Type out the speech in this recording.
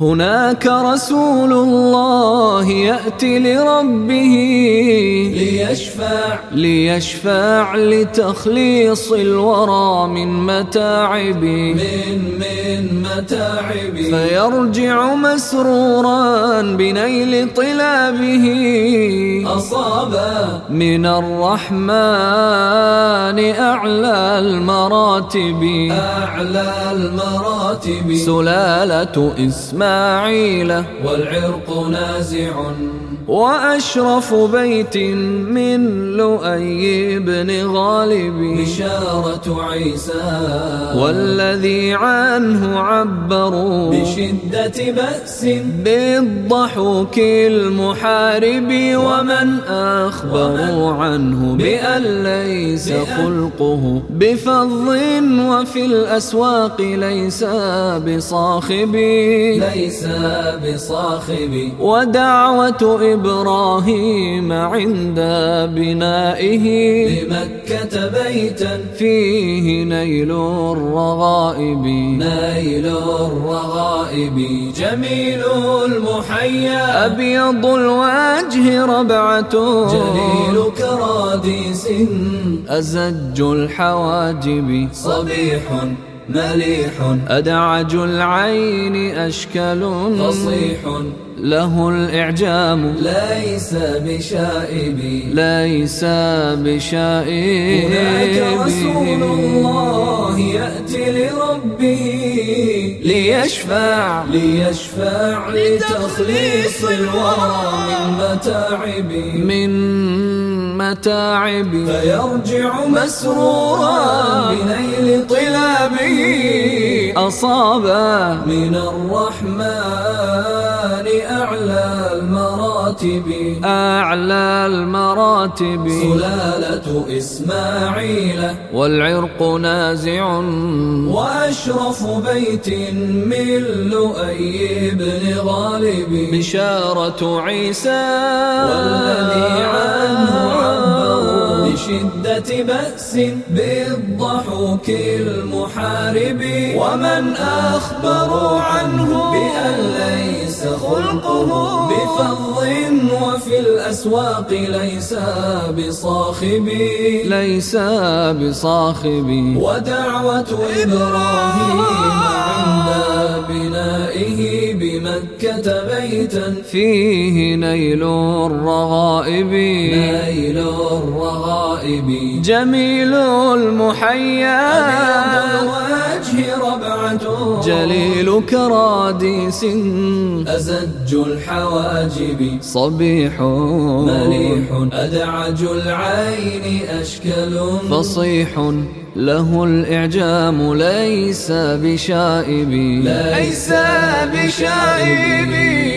هناك رسول الله يأتي لربه ليشفع. ليشفع لتخليص الورى من متاعب. من من متاعب. فيرجع مسرورا بنيل طلابه. أصاب من الرحمن أعلى المراتب. أعلى المراتب. سلالة إسماعيل. إسماعيل والعرق نازع. وأشرف بيت من لؤي بن غالب. بشارة عيسى. والذي عنه عبروا. بشدة بأس. بالضحوك المحارب. ومن أخبروا عنه بأن ليس خلقه بفظ وفي الأسواق ليس بصاخب. ليس بصاخب. ودعوة إبراهيم عند بنائه. بمكة بيتا. فيه نيل الرغائب. نيل الرغائب. جميل المحيا. أبيض الوجه جليل كراديس. أزج الحواجب. صبيح مليح. أدعج العين أشكل. فصيح. له الإعجام. ليس بشائب. ليس بشائب. هناك رسول الله يأتي لربه. ليشفع ليشفع لتخليص الورى من متاعب من متاعب. فيرجع مسرورا بنيل طلابه أصاب من الرحمن أعلى المراتب أعلى المراتب. سلالة إسماعيل. والعرق نازع. وأشرف بيت من لؤي بن غالب. بشارة عيسى. والذي عنه عبروا بشدة بأس بالضحوك المحارب. ومن أخبروا عنه بأن ليس خلقه بفظ وفي الأسواق ليس بصاخب ليس بصاخب ودعوة إبراهيم عند بنائه بمكة بيتا. فيه نيل الرغائب. نيل الرغائب. جميل المحيا. جليل كراديس أزج الحواجب. صبيح. مليح. أدعج العين أشكل. فصيح. له الإعجام ليس بشائب. ليس بشائب.